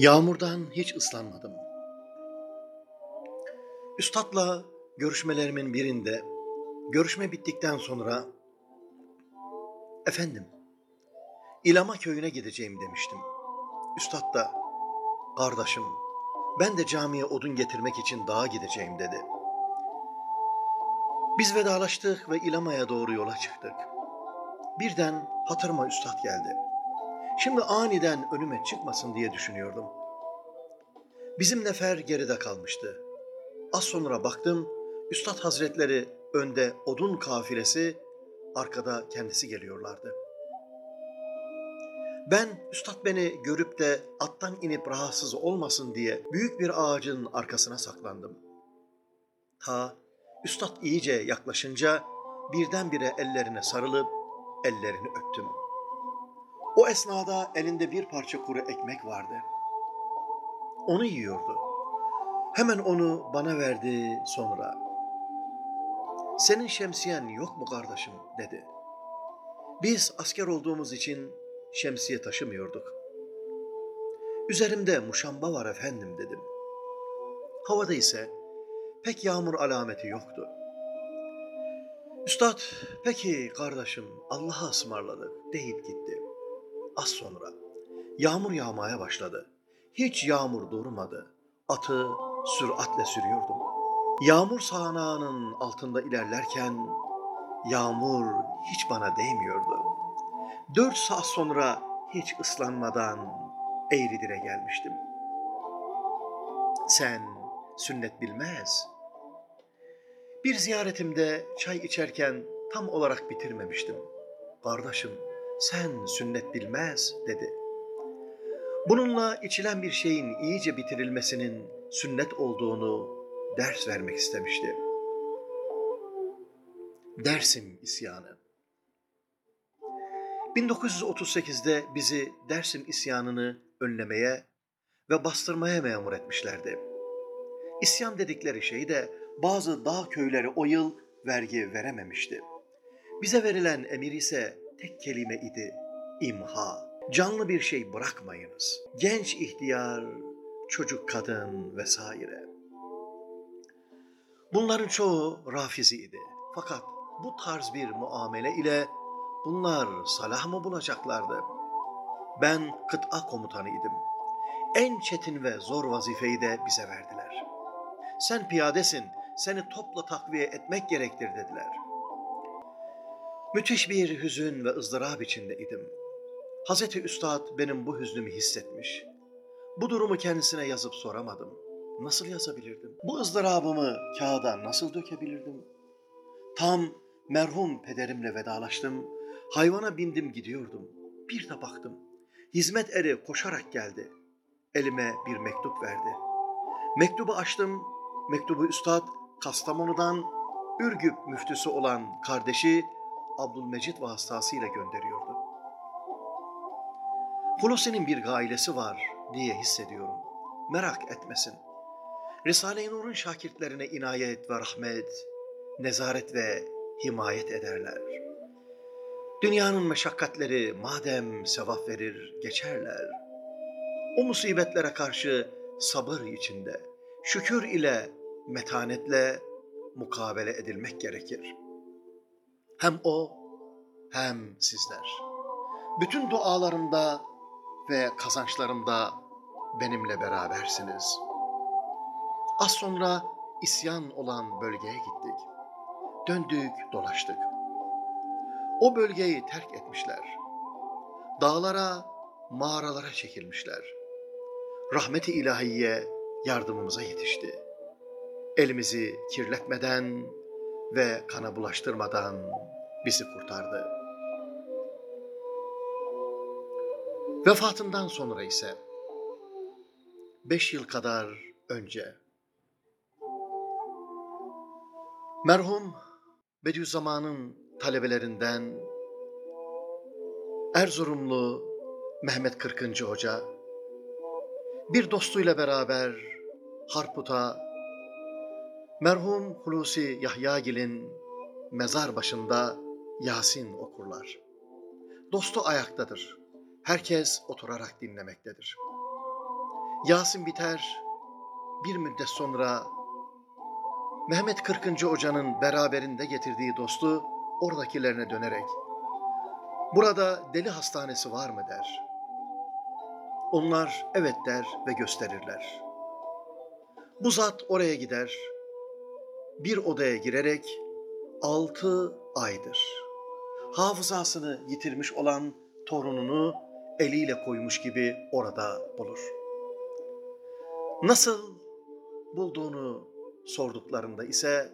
Yağmurdan hiç ıslanmadım. Üstadla görüşmelerimin birinde görüşme bittikten sonra efendim İlama köyüne gideceğim demiştim. Üstad da kardeşim ben de camiye odun getirmek için dağa gideceğim dedi. Biz vedalaştık ve İlama'ya doğru yola çıktık. Birden hatırıma üstad geldi. Şimdi aniden önüme çıkmasın diye düşünüyordum. Bizim nefer geride kalmıştı. Az sonra baktım, Üstad Hazretleri önde odun kafilesi, arkada kendisi geliyorlardı. Ben Üstad beni görüp de attan inip rahatsız olmasın diye büyük bir ağacın arkasına saklandım. Ta Üstad iyice yaklaşınca birdenbire ellerine sarılıp ellerini öptüm. O esnada elinde bir parça kuru ekmek vardı. Onu yiyordu. Hemen onu bana verdi sonra. Senin şemsiyen yok mu kardeşim dedi. Biz asker olduğumuz için şemsiye taşımıyorduk. Üzerimde muşamba var efendim dedim. Havada ise pek yağmur alameti yoktu. Üstad, peki kardeşim Allah'a ısmarladık deyip gitti. Az sonra yağmur yağmaya başladı. Hiç yağmur durmadı. Atı süratle sürüyordum. Yağmur sağanağının altında ilerlerken yağmur hiç bana değmiyordu. Dört saat sonra hiç ıslanmadan Eğridir'e gelmiştim. Sen sünnet bilmez. Bir ziyaretimde çay içerken tam olarak bitirmemiştim. Kardeşim sen sünnet bilmez dedi. Bununla içilen bir şeyin iyice bitirilmesinin sünnet olduğunu ders vermek istemişti. Dersim isyanı. 1938'de bizi Dersim isyanını önlemeye ve bastırmaya memur etmişlerdi. İsyan dedikleri şey de bazı dağ köyleri o yıl vergi verememişti. Bize verilen emir ise tek kelime idi. İmha. Canlı bir şey bırakmayınız. Genç ihtiyar, çocuk kadın vesaire. Bunların çoğu rafizi idi. Fakat bu tarz bir muamele ile bunlar salah mı bulacaklardı? Ben kıta komutanıydım. En çetin ve zor vazifeyi de bize verdiler. Sen piyadesin, seni topla takviye etmek gerektir dediler. Müthiş bir hüzün ve ızdırap içindeydim. Hazreti Üstad benim bu hüznümü hissetmiş. Bu durumu kendisine yazıp soramadım. Nasıl yazabilirdim? Bu ızdırabımı kağıda nasıl dökebilirdim? Tam merhum pederimle vedalaştım. Hayvana bindim gidiyordum. Bir de baktım. Hizmet eri koşarak geldi. Elime bir mektup verdi. Mektubu açtım. Mektubu üstad Kastamonu'dan Ürgüp müftüsü olan kardeşi Abdülmecit vasıtasıyla gönderiyordu. Hulusi'nin bir gailesi var diye hissediyorum. Merak etmesin. Risale-i Nur'un şakirtlerine inayet ve rahmet, nezaret ve himayet ederler. Dünyanın meşakkatleri madem sevap verir, geçerler. O musibetlere karşı sabır içinde, şükür ile, metanetle mukabele edilmek gerekir. Hem o hem sizler. Bütün dualarımda ve kazançlarımda benimle berabersiniz. Az sonra isyan olan bölgeye gittik. Döndük, dolaştık. O bölgeyi terk etmişler. Dağlara, mağaralara çekilmişler. Rahmeti ilahiye yardımımıza yetişti. Elimizi kirletmeden ve kana bulaştırmadan bizi kurtardı. Vefatından sonra ise beş yıl kadar önce merhum Bediüzzaman'ın talebelerinden Erzurumlu Mehmet Kırkıncı Hoca bir dostuyla beraber Harput'a merhum Hulusi Yahyagil'in mezar başında Yasin okurlar. Dostu ayaktadır. Herkes oturarak dinlemektedir. Yasin biter, bir müddet sonra Mehmet 40. Hoca'nın beraberinde getirdiği dostu oradakilerine dönerek Burada deli hastanesi var mı der. Onlar evet der ve gösterirler. Bu zat oraya gider. Bir odaya girerek altı aydır. Hafızasını yitirmiş olan torununu eliyle koymuş gibi orada bulur. Nasıl bulduğunu sorduklarında ise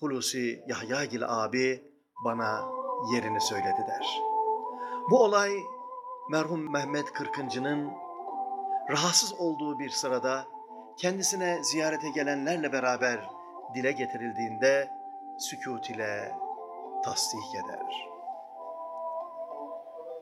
Hulusi Yahyagil abi bana yerini söyledi der. Bu olay merhum Mehmet Kırkıncı'nın rahatsız olduğu bir sırada kendisine ziyarete gelenlerle beraber dile getirildiğinde sükut ile tasdik eder.